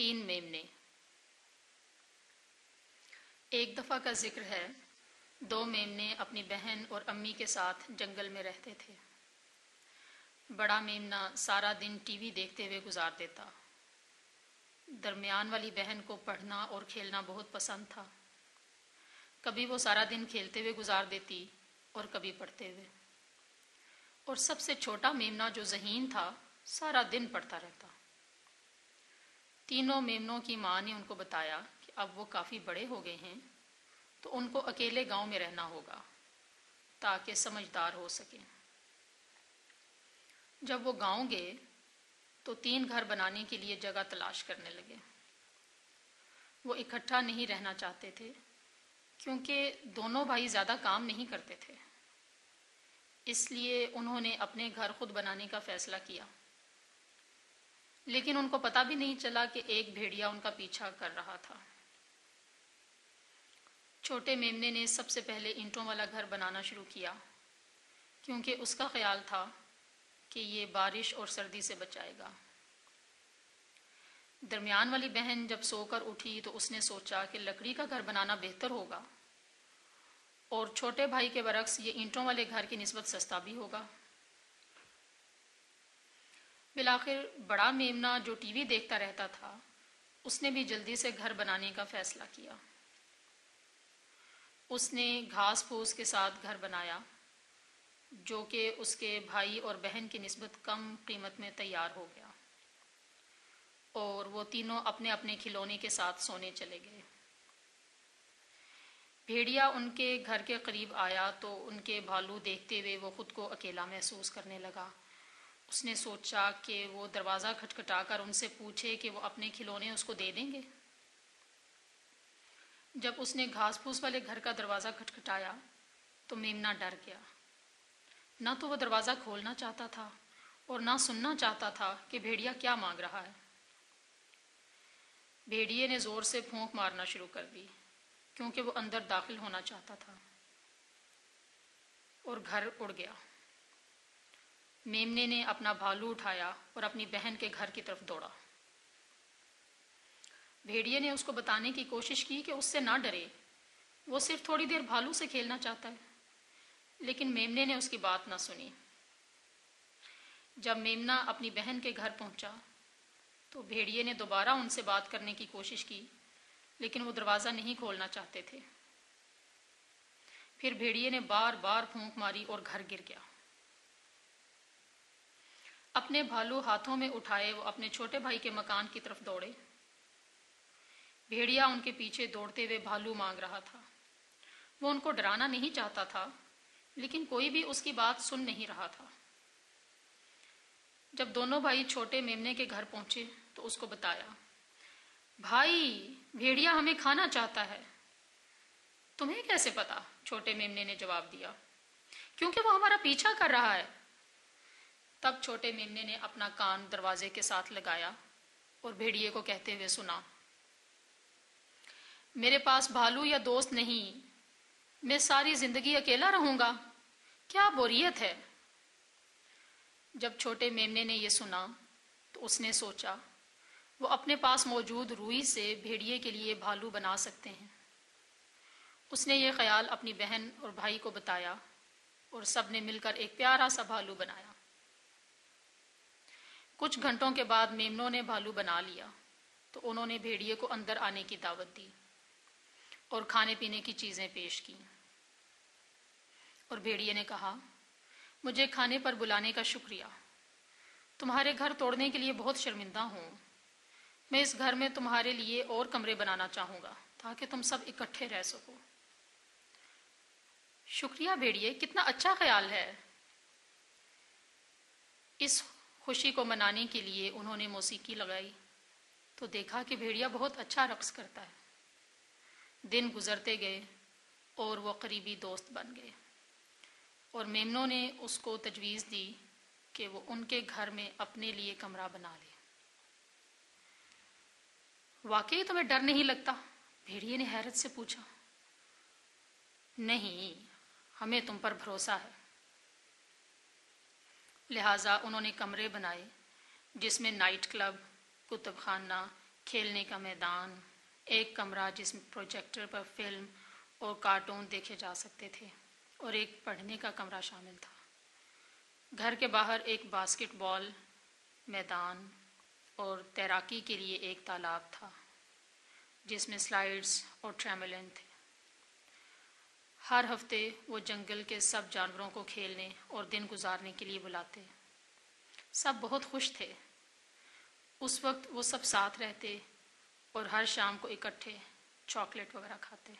تین میمنے ایک دفعہ کا ذکر ہے، دو میمنے اپنی بہن اور امی کے ساتھ جنگل میں رہتے تھے۔ بڑا میمنا سارا دن ٹی وی دیکھتے ہوئے گزار دیتا۔ درمیان والی بہن کو پڑھنا اور کھیلنا بہت پسند تھا۔ کبھی وہ سارا دن کھیلتے ہوئے گزار دیتی اور کبھی پڑھتے ہوئے۔ اور سب سے چھوٹا میمنا جو ذہین تھا، سارا دن پڑھتا رہتا۔ تینوں میمنوں کی ماں نے ان کو بتایا کہ اب وہ کافی بڑے ہو گئے ہیں، تو ان کو اکیلے گاؤں میں رہنا ہوگا تاکہ سمجھدار ہو سکیں۔ جب وہ گاؤں گئے، تو تین گھر بنانے کے لیے جگہ تلاش کرنے لگے۔ وہ اکٹھا نہیں رہنا چاہتے تھے، کیونکہ دونوں بھائی زیادہ کام نہیں کرتے تھے۔ اس لیے انہوں نے اپنے گھر خود بنانے کا فیصلہ کیا۔ لیکن ان کو پتا بھی نہیں چلا کہ ایک بھیڑیا ان کا پیچھا کر رہا تھا۔ چھوٹے میمنے نے سب سے پہلے اینٹوں والا گھر بنانا شروع کیا، کیونکہ اس کا خیال تھا کہ یہ بارش اور سردی سے بچائے گا۔ درمیان والی بہن جب سو کر اٹھی تو اس نے سوچا کہ لکڑی کا گھر بنانا بہتر ہوگا، اور چھوٹے بھائی کے برعکس یہ اینٹوں والے گھر کی نسبت سستا بھی ہوگا۔ بالآخر بڑا میمنا جو ٹی وی دیکھتا رہتا تھا، اس نے بھی جلدی سے گھر بنانے کا فیصلہ کیا۔ اس نے گھاس پھوس کے ساتھ گھر بنایا، جو کہ اس کے بھائی اور بہن کی نسبت کم قیمت میں تیار ہو گیا۔ اور وہ تینوں اپنے اپنے کھلونے کے ساتھ سونے چلے گئے۔ بھیڑیا ان کے گھر کے قریب آیا تو ان کے بھالو دیکھتے ہوئے وہ خود کو اکیلا محسوس کرنے لگا۔ اس نے سوچا کہ وہ دروازہ کھٹکھٹا کر ان سے پوچھے کہ وہ اپنے کھلونے اس کو دے دیں گے۔ جب اس نے گھاس پھوس والے گھر کا دروازہ کھٹکھٹایا تو میمنا ڈر گیا۔ نہ تو وہ دروازہ کھولنا چاہتا تھا اور نہ سننا چاہتا تھا کہ بھیڑیا کیا مانگ رہا ہے۔ بھیڑیے نے زور سے پھونک مارنا شروع کر دی کیونکہ وہ اندر داخل ہونا چاہتا تھا اور گھر اڑ گیا۔ میمنے نے اپنا بھالو اٹھایا اور اپنی بہن کے گھر کی طرف دوڑا۔ بھیڑیے نے اس کو بتانے کی کوشش کی کہ اس سے نہ ڈرے۔ وہ صرف تھوڑی دیر بھالو سے کھیلنا چاہتا ہے، لیکن میمنے نے اس کی بات نہ سنی۔ جب میمنا اپنی بہن کے گھر پہنچا تو بھیڑیے نے دوبارہ ان سے بات کرنے کی کوشش کی، لیکن وہ دروازہ نہیں کھولنا چاہتے تھے۔ پھر بھیڑیے نے بار بار پھونک ماری اور گھر گر گیا۔ اپنے بھالو ہاتھوں میں اٹھائے، وہ اپنے چھوٹے بھائی کے مکان کی طرف دوڑے۔ بھیڑیا ان کے پیچھے دوڑتے ہوئے بھالو مانگ رہا تھا۔ وہ ان کو ڈرانا نہیں چاہتا تھا، لیکن کوئی بھی اس کی بات سن نہیں رہا تھا۔ جب دونوں بھائی چھوٹے میمنے کے گھر پہنچے تو اس کو بتایا، بھائی، بھیڑیا ہمیں کھانا چاہتا ہے۔ تمہیں کیسے پتا؟ چھوٹے میمنے نے جواب دیا، کیونکہ وہ ہمارا پیچھا کر رہا ہے۔ تب چھوٹے میمنے نے اپنا کان دروازے کے ساتھ لگایا اور بھیڑیے کو کہتے ہوئے سنا، میرے پاس بھالو یا دوست نہیں، میں ساری زندگی اکیلا رہوں گا، کیا بوریت ہے؟ جب چھوٹے میمنے نے یہ سنا تو اس نے سوچا، وہ اپنے پاس موجود روئی سے بھیڑیے کے لیے بھالو بنا سکتے ہیں۔ اس نے یہ خیال اپنی بہن اور بھائی کو بتایا اور سب نے مل کر ایک پیارا سا بھالو بنایا۔ کچھ گھنٹوں کے بعد میمنوں نے بھالو بنا لیا تو انہوں نے بھیڑیے کو اندر آنے کی دعوت دی اور کھانے پینے کی چیزیں پیش کی۔ اور بھیڑیے نے کہا، مجھے کھانے پر بلانے کا شکریہ۔ تمہارے گھر توڑنے کے لیے بہت شرمندہ ہوں۔ میں اس گھر میں تمہارے لیے اور کمرے بنانا چاہوں گا تاکہ تم سب اکٹھے رہ سکو۔ شکریہ بھیڑیے، کتنا اچھا خیال ہے۔ اس خوشی کو منانے کے لیے انہوں نے موسیقی لگائی۔ تو دیکھا کہ بھیڑیا بہت اچھا رقص کرتا ہے۔ دن گزرتے گئے اور وہ قریبی دوست بن گئے۔ اور میمنوں نے اس کو تجویز دی کہ وہ ان کے گھر میں اپنے لیے کمرہ بنا لے۔ واقعی تمہیں ڈر نہیں لگتا؟ بھیڑیے نے حیرت سے پوچھا۔ نہیں، ہمیں تم پر بھروسہ ہے۔ لہذا انہوں نے کمرے بنائے جس میں نائٹ کلب کتب خانہ کھیلنے کا میدان، ایک کمرہ جس میں پروجیکٹر پر فلم اور کارٹون دیکھے جا سکتے تھے اور ایک پڑھنے کا کمرہ شامل تھا۔ گھر کے باہر ایک باسکٹ بال میدان اور تیراکی کے لیے ایک تالاب تھا جس میں سلائڈز اور ٹریملن تھے۔ ہر ہفتے وہ جنگل کے سب جانوروں کو کھیلنے اور دن گزارنے کے لیے بلاتے۔ سب بہت خوش تھے۔ اس وقت وہ سب ساتھ رہتے اور ہر شام کو اکٹھے چاکلیٹ وغیرہ کھاتے۔